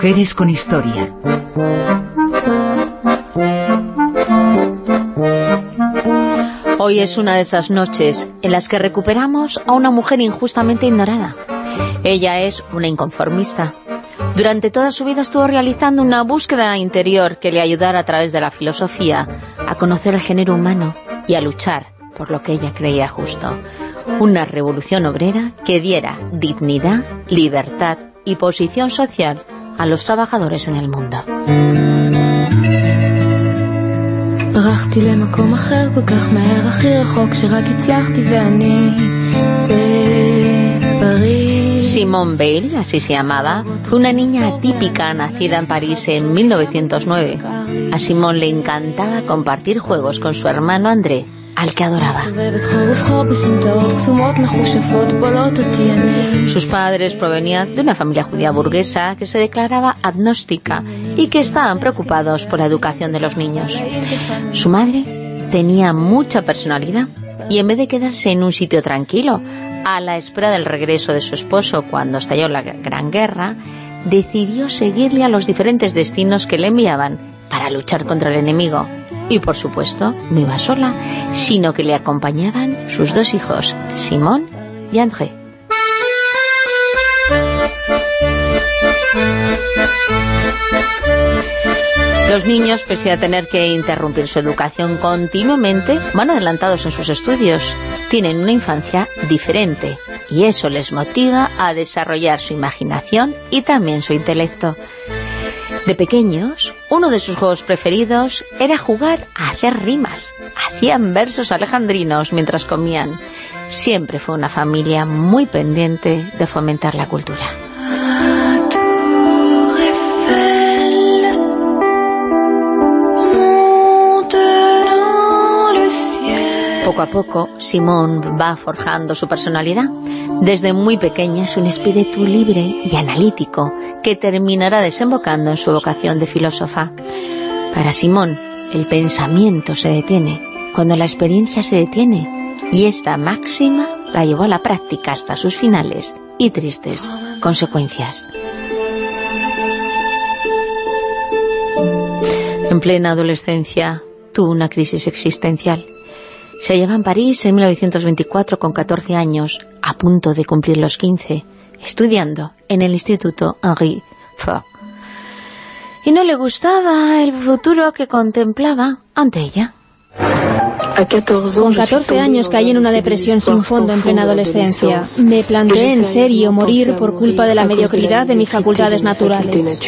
Mujeres con historia. Hoy es una de esas noches en las que recuperamos a una mujer injustamente ignorada. Ella es una inconformista. Durante toda su vida estuvo realizando una búsqueda interior que le ayudara a través de la filosofía a conocer el género humano y a luchar por lo que ella creía justo. Una revolución obrera que diera dignidad, libertad y posición social a los trabajadores en el mundo. Simone Bale, así se llamaba, fue una niña atípica nacida en París en 1909. A Simone le encantaba compartir juegos con su hermano André, al que adoraba. Sus padres provenían de una familia judía burguesa que se declaraba agnóstica y que estaban preocupados por la educación de los niños. Su madre tenía mucha personalidad y en vez de quedarse en un sitio tranquilo, a la espera del regreso de su esposo cuando estalló la Gran Guerra, decidió seguirle a los diferentes destinos que le enviaban para luchar contra el enemigo. Y por supuesto, no iba sola, sino que le acompañaban sus dos hijos, Simón y André. Los niños, pese a tener que interrumpir su educación continuamente, van adelantados en sus estudios. Tienen una infancia diferente y eso les motiva a desarrollar su imaginación y también su intelecto. De pequeños, uno de sus juegos preferidos era jugar a hacer rimas. Hacían versos alejandrinos mientras comían. Siempre fue una familia muy pendiente de fomentar la cultura. Poco a poco, Simón va forjando su personalidad. Desde muy pequeña es un espíritu libre y analítico que terminará desembocando en su vocación de filósofa. Para Simón, el pensamiento se detiene cuando la experiencia se detiene y esta máxima la llevó a la práctica hasta sus finales y tristes consecuencias. En plena adolescencia tuvo una crisis existencial se hallaba en París en 1924 con 14 años, a punto de cumplir los 15, estudiando en el Instituto Henri Ford. Y no le gustaba el futuro que contemplaba ante ella. Con 14 años caí en una depresión sin fondo en plena adolescencia. Me planteé en serio morir por culpa de la mediocridad de mis facultades naturales.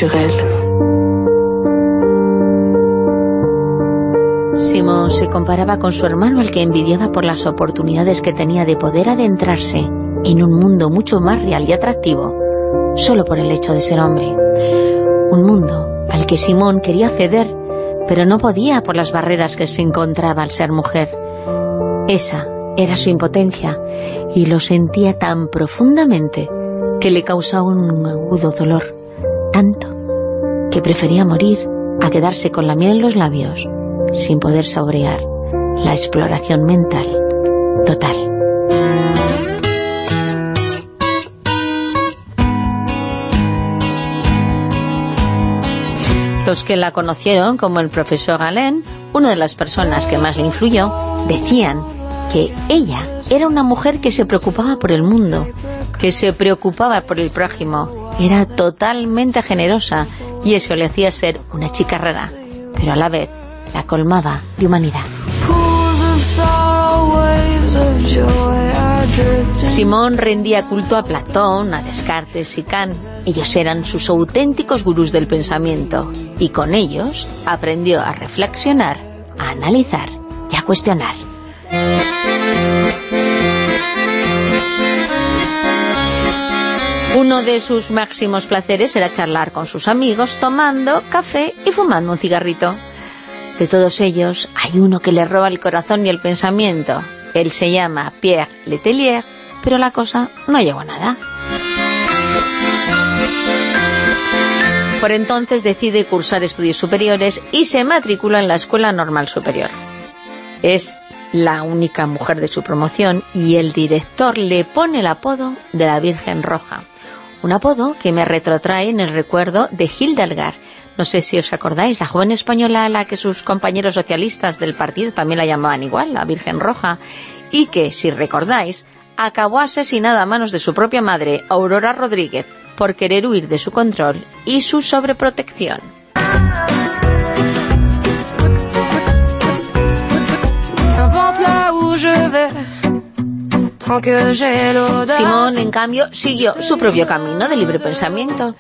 Simón se comparaba con su hermano al que envidiaba por las oportunidades que tenía de poder adentrarse en un mundo mucho más real y atractivo, solo por el hecho de ser hombre. Un mundo al que Simón quería ceder, pero no podía por las barreras que se encontraba al ser mujer. Esa era su impotencia, y lo sentía tan profundamente que le causaba un agudo dolor, tanto que prefería morir a quedarse con la miel en los labios sin poder saborear la exploración mental total. Los que la conocieron, como el profesor Galen, una de las personas que más le influyó, decían que ella era una mujer que se preocupaba por el mundo, que se preocupaba por el prójimo, era totalmente generosa y eso le hacía ser una chica rara, pero a la vez la colmaba de humanidad. Simón rendía culto a Platón, a Descartes y Kant. Ellos eran sus auténticos gurús del pensamiento y con ellos aprendió a reflexionar, a analizar y a cuestionar. Uno de sus máximos placeres era charlar con sus amigos tomando café y fumando un cigarrito. De todos ellos, hay uno que le roba el corazón y el pensamiento. Él se llama Pierre Letellier, pero la cosa no llegó a nada. Por entonces decide cursar estudios superiores y se matricula en la Escuela Normal Superior. Es la única mujer de su promoción y el director le pone el apodo de la Virgen Roja. un apodo que me retrotrae en el recuerdo de Hildegard. No sé si os acordáis, la joven española a la que sus compañeros socialistas del partido también la llamaban igual, la Virgen Roja, y que, si recordáis, acabó asesinada a manos de su propia madre, Aurora Rodríguez, por querer huir de su control y su sobreprotección. Simón, en cambio, siguió su propio camino de libre pensamiento.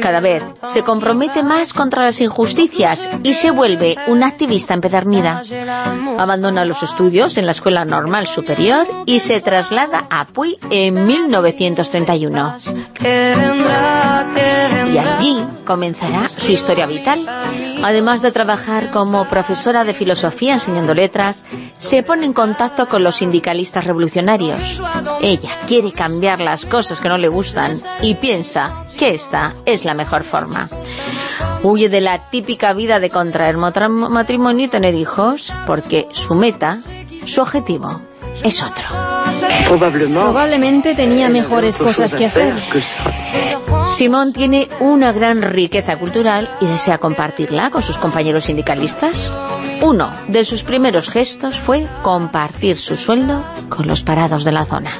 Cada vez se compromete más contra las injusticias y se vuelve una activista empedernida. Abandona los estudios en la Escuela Normal Superior y se traslada a Puy en 1931. Y allí comenzará su historia vital. Además de trabajar como profesora de filosofía enseñando letras, se pone en contacto con los sindicalistas revolucionarios. Ella quiere cambiar las cosas que no le gustan y piensa que esta es la mejor forma. Huye de la típica vida de contraer matrimonio y tener hijos porque su meta, su objetivo, es otro. Probablemente tenía mejores cosas que hacer. Simón tiene una gran riqueza cultural y desea compartirla con sus compañeros sindicalistas. Uno de sus primeros gestos fue compartir su sueldo con los parados de la zona.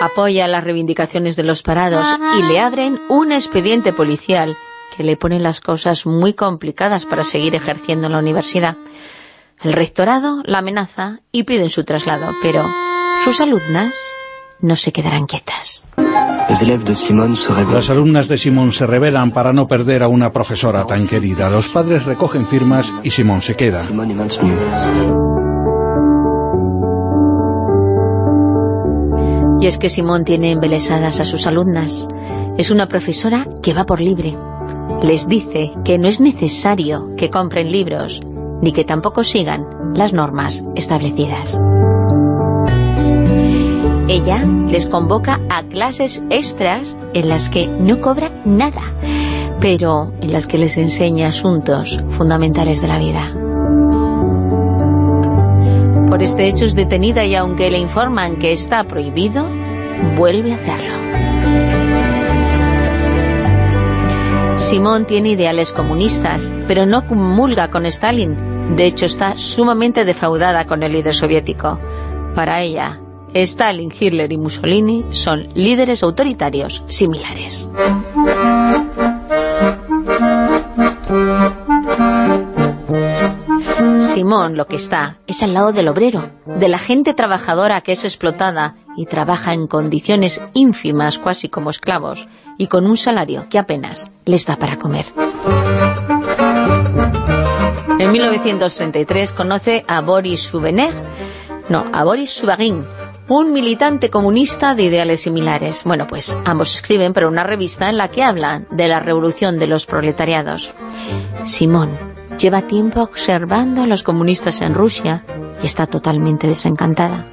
apoya las reivindicaciones de los parados y le abren un expediente policial que le pone las cosas muy complicadas para seguir ejerciendo en la universidad. El rectorado la amenaza y piden su traslado, pero sus alumnas no se quedarán quietas. Las alumnas de Simón se rebelan para no perder a una profesora tan querida. Los padres recogen firmas y Simón se queda. Y es que Simón tiene embelesadas a sus alumnas. Es una profesora que va por libre. Les dice que no es necesario que compren libros, ni que tampoco sigan las normas establecidas. Ella les convoca a clases extras en las que no cobra nada, pero en las que les enseña asuntos fundamentales de la vida. Por este hecho es detenida y aunque le informan que está prohibido, vuelve a hacerlo. Simón tiene ideales comunistas, pero no comulga con Stalin. De hecho, está sumamente defraudada con el líder soviético. Para ella, Stalin, Hitler y Mussolini son líderes autoritarios similares. Simón lo que está es al lado del obrero, de la gente trabajadora que es explotada y trabaja en condiciones ínfimas, casi como esclavos, y con un salario que apenas les da para comer. En 1933 conoce a Boris Subener, no, a Boris Subagin, un militante comunista de ideales similares. Bueno, pues ambos escriben para una revista en la que hablan de la revolución de los proletariados. Simón Lleva tiempo observando a los comunistas en Rusia y está totalmente desencantada.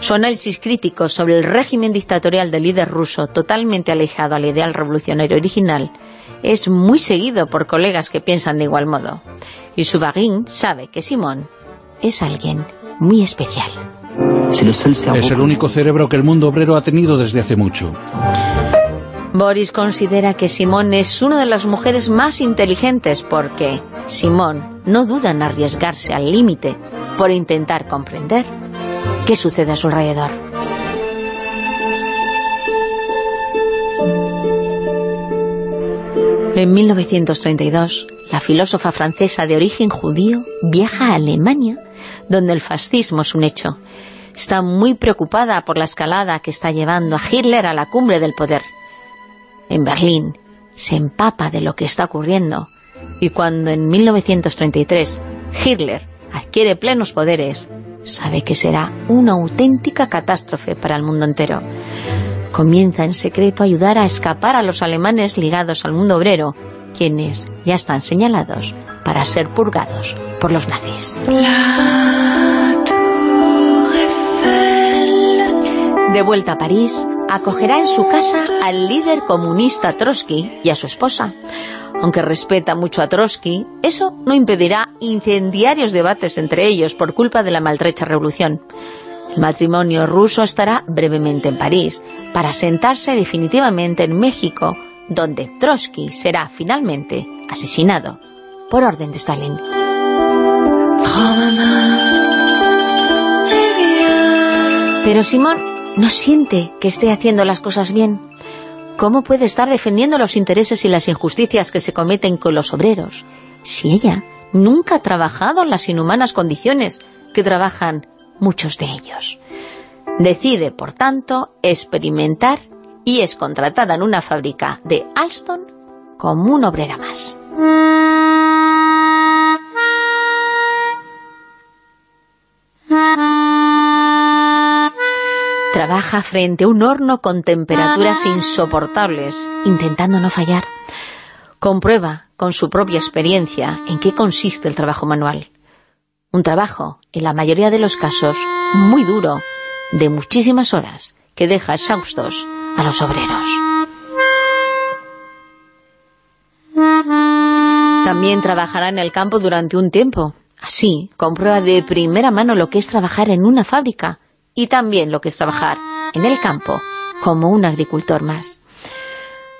Su análisis crítico sobre el régimen dictatorial del líder ruso, totalmente alejado al ideal revolucionario original, es muy seguido por colegas que piensan de igual modo. Y Subagin sabe que Simón es alguien muy especial. Es el único cerebro que el mundo obrero ha tenido desde hace mucho. Boris considera que Simón es una de las mujeres más inteligentes porque Simón no duda en arriesgarse al límite por intentar comprender qué sucede a su alrededor. En 1932, la filósofa francesa de origen judío viaja a Alemania, donde el fascismo es un hecho. Está muy preocupada por la escalada que está llevando a Hitler a la cumbre del poder en Berlín, se empapa de lo que está ocurriendo y cuando en 1933 Hitler adquiere plenos poderes, sabe que será una auténtica catástrofe para el mundo entero. Comienza en secreto a ayudar a escapar a los alemanes ligados al mundo obrero, quienes ya están señalados para ser purgados por los nazis. De vuelta a París, acogerá en su casa al líder comunista Trotsky y a su esposa. Aunque respeta mucho a Trotsky, eso no impedirá incendiarios debates entre ellos por culpa de la maltrecha revolución. El matrimonio ruso estará brevemente en París, para sentarse definitivamente en México, donde Trotsky será finalmente asesinado por orden de Stalin. Pero Simón no siente que esté haciendo las cosas bien. ¿Cómo puede estar defendiendo los intereses y las injusticias que se cometen con los obreros si ella nunca ha trabajado en las inhumanas condiciones que trabajan muchos de ellos? Decide, por tanto, experimentar y es contratada en una fábrica de Alston como una obrera más. Trabaja frente a un horno con temperaturas insoportables, intentando no fallar. Comprueba con su propia experiencia en qué consiste el trabajo manual. Un trabajo, en la mayoría de los casos, muy duro, de muchísimas horas, que deja exhaustos a los obreros. También trabajará en el campo durante un tiempo. Así, comprueba de primera mano lo que es trabajar en una fábrica y también lo que es trabajar en el campo como un agricultor más.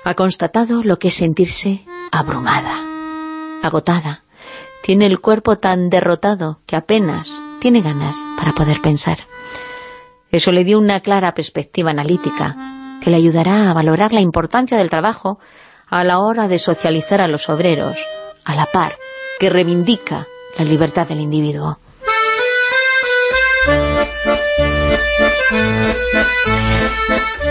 Ha constatado lo que es sentirse abrumada, agotada. Tiene el cuerpo tan derrotado que apenas tiene ganas para poder pensar. Eso le dio una clara perspectiva analítica que le ayudará a valorar la importancia del trabajo a la hora de socializar a los obreros, a la par que reivindica la libertad del individuo.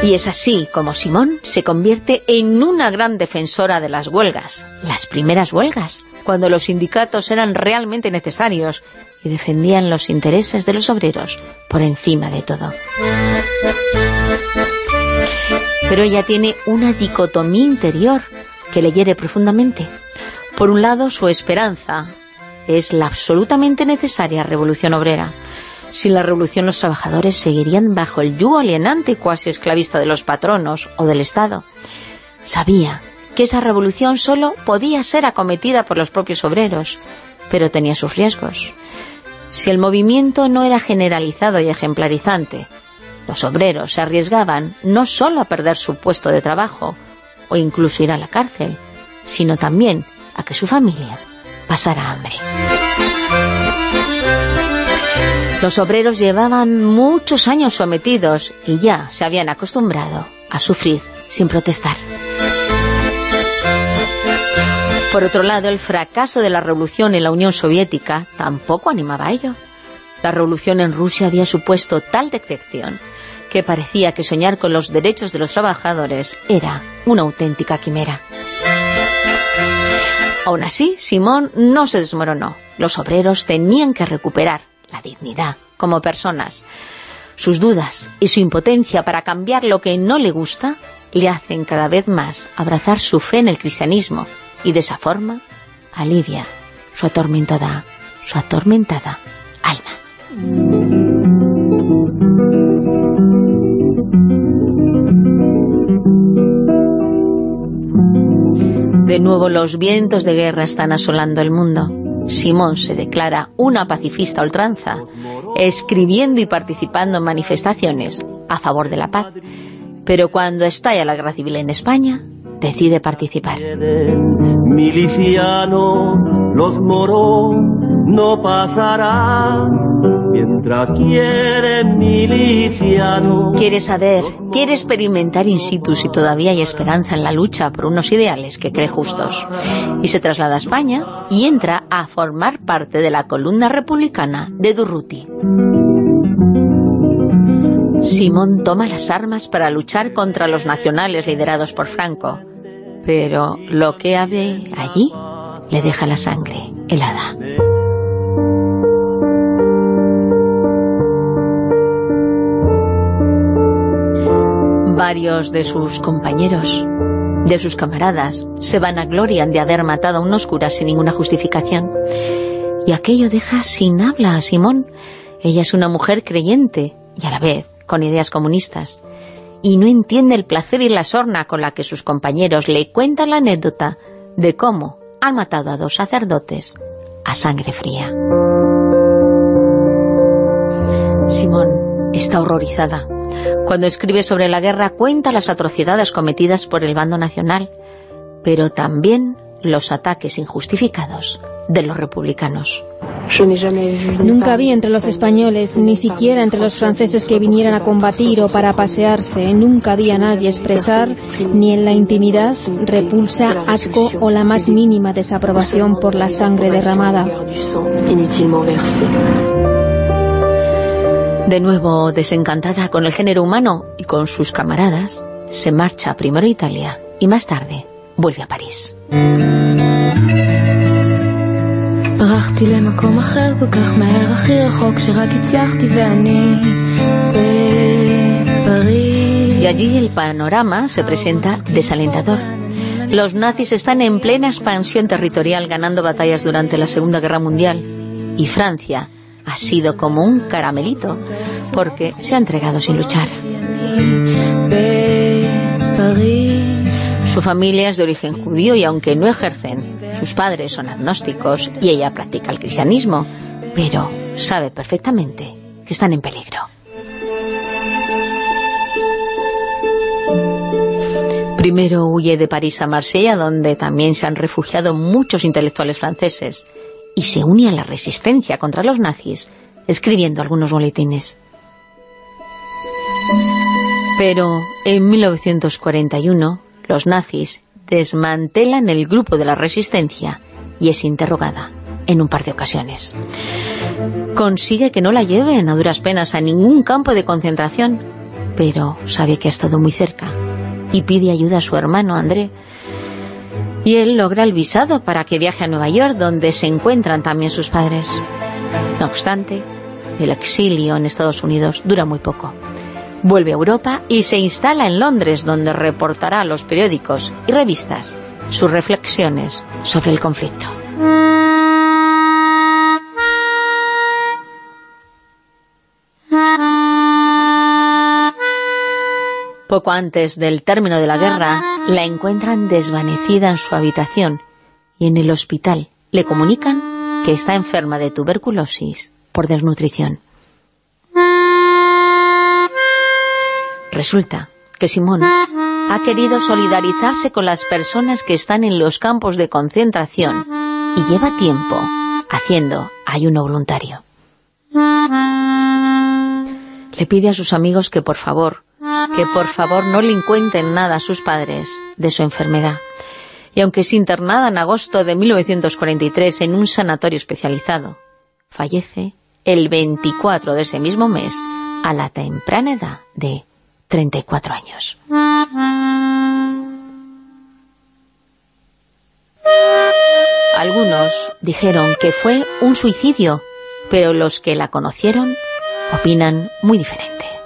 Y es así como Simón se convierte en una gran defensora de las huelgas, las primeras huelgas, cuando los sindicatos eran realmente necesarios y defendían los intereses de los obreros por encima de todo. Pero ella tiene una dicotomía interior que le hiere profundamente. Por un lado, su esperanza es la absolutamente necesaria revolución obrera, sin la revolución los trabajadores seguirían bajo el yugo alienante y cuasi esclavista de los patronos o del Estado. Sabía que esa revolución solo podía ser acometida por los propios obreros, pero tenía sus riesgos. Si el movimiento no era generalizado y ejemplarizante, los obreros se arriesgaban no solo a perder su puesto de trabajo o incluso ir a la cárcel, sino también a que su familia pasara hambre. Los obreros llevaban muchos años sometidos y ya se habían acostumbrado a sufrir sin protestar. Por otro lado, el fracaso de la revolución en la Unión Soviética tampoco animaba a ello. La revolución en Rusia había supuesto tal decepción que parecía que soñar con los derechos de los trabajadores era una auténtica quimera. Aún así, Simón no se desmoronó. Los obreros tenían que recuperar la dignidad como personas. Sus dudas y su impotencia para cambiar lo que no le gusta le hacen cada vez más abrazar su fe en el cristianismo y de esa forma alivia su atormentada, su atormentada alma. De nuevo los vientos de guerra están asolando el mundo. Simón se declara una pacifista ultranza, escribiendo y participando en manifestaciones a favor de la paz. Pero cuando estalla la guerra civil en España, decide participar. Los moros no pasarán mientras saber, quiere experimentar in situ si todavía hay esperanza en la lucha por unos ideales que cree justos. Y se traslada a España y entra a formar parte de la columna republicana de Durruti. Simón toma las armas para luchar contra los nacionales liderados por Franco, pero lo que ve allí le deja la sangre helada. Varios de sus compañeros, de sus camaradas, se van a gloria de haber matado a unos curas sin ninguna justificación. Y aquello deja sin habla a Simón. Ella es una mujer creyente y a la vez con ideas comunistas. Y no entiende el placer y la sorna con la que sus compañeros le cuentan la anécdota de cómo han matado a dos sacerdotes a sangre fría. Simón está horrorizada. Cuando escribe sobre la guerra cuenta las atrocidades cometidas por el bando nacional, pero también los ataques injustificados de los republicanos. Nunca vi entre los españoles, ni siquiera entre los franceses que vinieran a combatir o para pasearse, nunca vi a nadie expresar, ni en la intimidad, repulsa, asco o la más mínima desaprobación por la sangre derramada. De nuevo desencantada con el género humano y con sus camaradas, se marcha primero a Italia y más tarde vuelve a París. Y allí el panorama se presenta desalentador. Los nazis están en plena expansión territorial ganando batallas durante la Segunda Guerra Mundial y Francia ha sido como un caramelito porque se ha entregado sin luchar. Su familia es de origen judío y aunque no ejercen, sus padres son agnósticos y ella practica el cristianismo, pero sabe perfectamente que están en peligro. Primero huye de París a Marsella, donde también se han refugiado muchos intelectuales franceses, y se une a la resistencia contra los nazis, escribiendo algunos boletines. Pero en 1941 los nazis desmantelan el grupo de la resistencia y es interrogada en un par de ocasiones. Consigue que no la lleven a duras penas a ningún campo de concentración, pero sabe que ha estado muy cerca y pide ayuda a su hermano André. Y él logra el visado para que viaje a Nueva York, donde se encuentran también sus padres. No obstante, el exilio en Estados Unidos dura muy poco vuelve a Europa y se instala en Londres, donde reportará a los periódicos y revistas sus reflexiones sobre el conflicto. Poco antes del término de la guerra, la encuentran desvanecida en su habitación y en el hospital le comunican que está enferma de tuberculosis por desnutrición. Resulta que Simón ha querido solidarizarse con las personas que están en los campos de concentración y lleva tiempo haciendo ayuno voluntario. Le pide a sus amigos que por favor, que por favor no le cuenten nada a sus padres de su enfermedad. Y aunque es internada en agosto de 1943 en un sanatorio especializado, fallece el 24 de ese mismo mes a la temprana edad de 34 años. Algunos dijeron que fue un suicidio, pero los que la conocieron opinan muy diferente.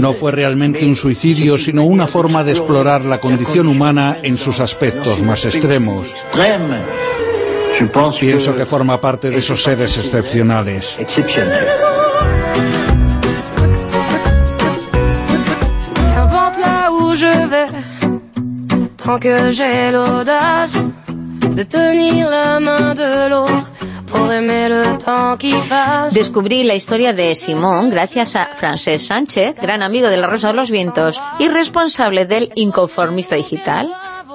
No fue realmente un suicidio, sino una forma de explorar la condición humana en sus aspectos más extremos. Pienso que forma parte de esos seres excepcionales. Descubrí la historia de Simón gracias a Francés Sánchez, gran amigo de La Rosa de los Vientos y responsable del Inconformista Digital,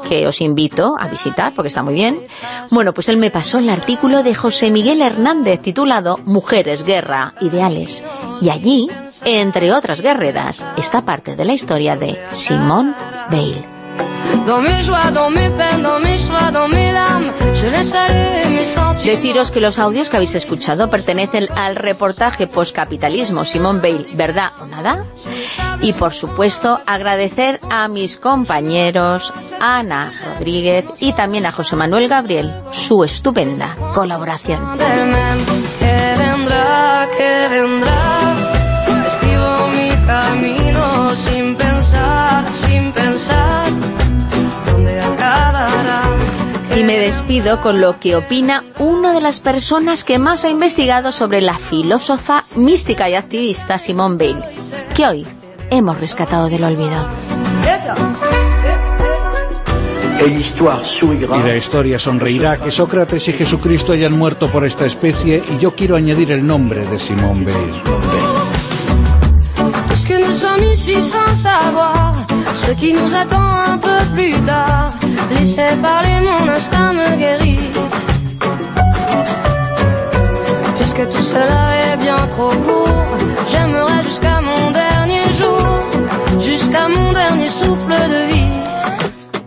que os invito a visitar porque está muy bien. Bueno, pues él me pasó el artículo de José Miguel Hernández titulado Mujeres, Guerra, Ideales. Y allí, entre otras guerreras, está parte de la historia de Simón Bale. Deciros que los audios que habéis escuchado pertenecen al reportaje Postcapitalismo Simón Bale, ¿verdad o nada? Y por supuesto agradecer a mis compañeros Ana Rodríguez y también a José Manuel Gabriel su estupenda colaboración. Escribo mi camino sin pensar, sin pensar me despido con lo que opina una de las personas que más ha investigado sobre la filósofa, mística y activista Simone Bale, que hoy hemos rescatado del olvido. Y la historia sonreirá que Sócrates y Jesucristo hayan muerto por esta especie y yo quiero añadir el nombre de Simón Weil. Puisque nous sommes ici sans savoir ce qui nous attend un peu plus tard. Laissez parler mon instinct me guérit. Puisque tout cela est bien trop court, j'aimerais jusqu'à mon dernier jour, jusqu'à mon dernier souffle de vie.